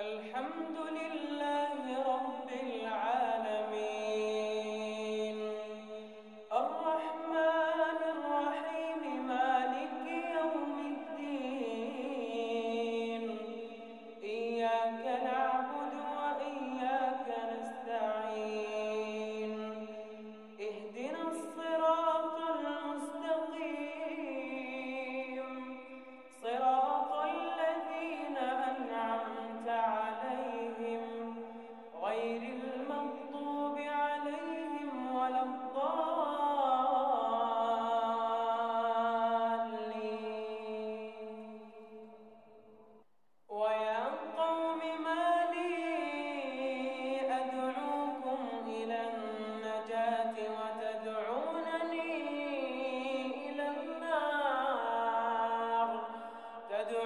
الحمد لله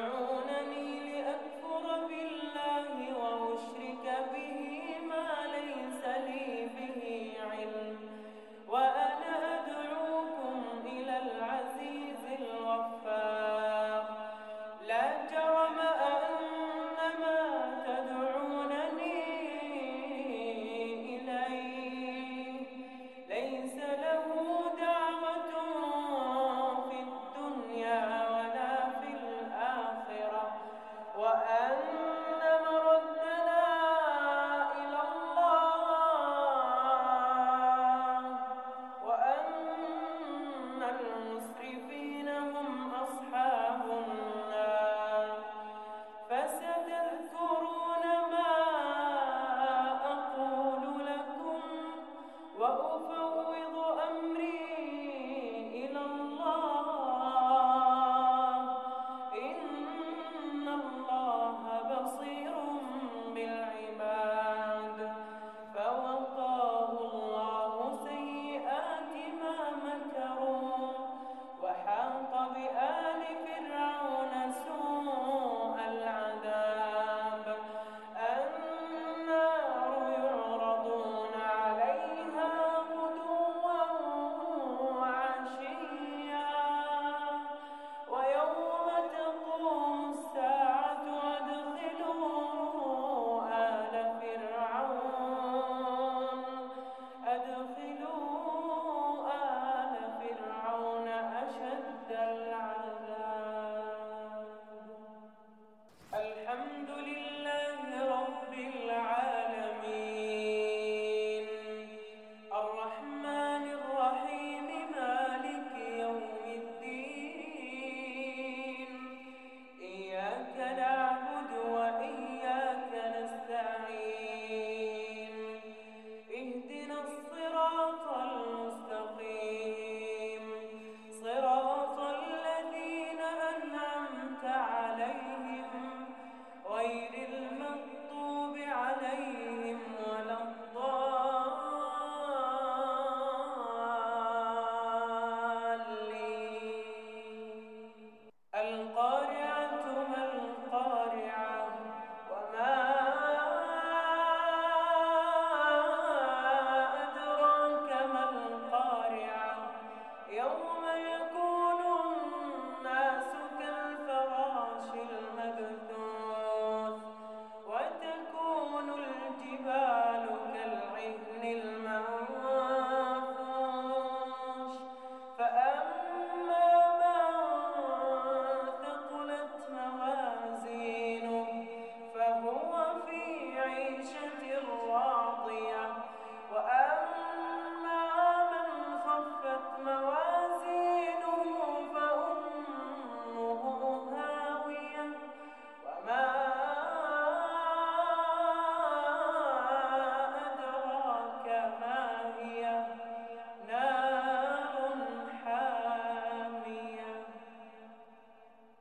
Oh. Asian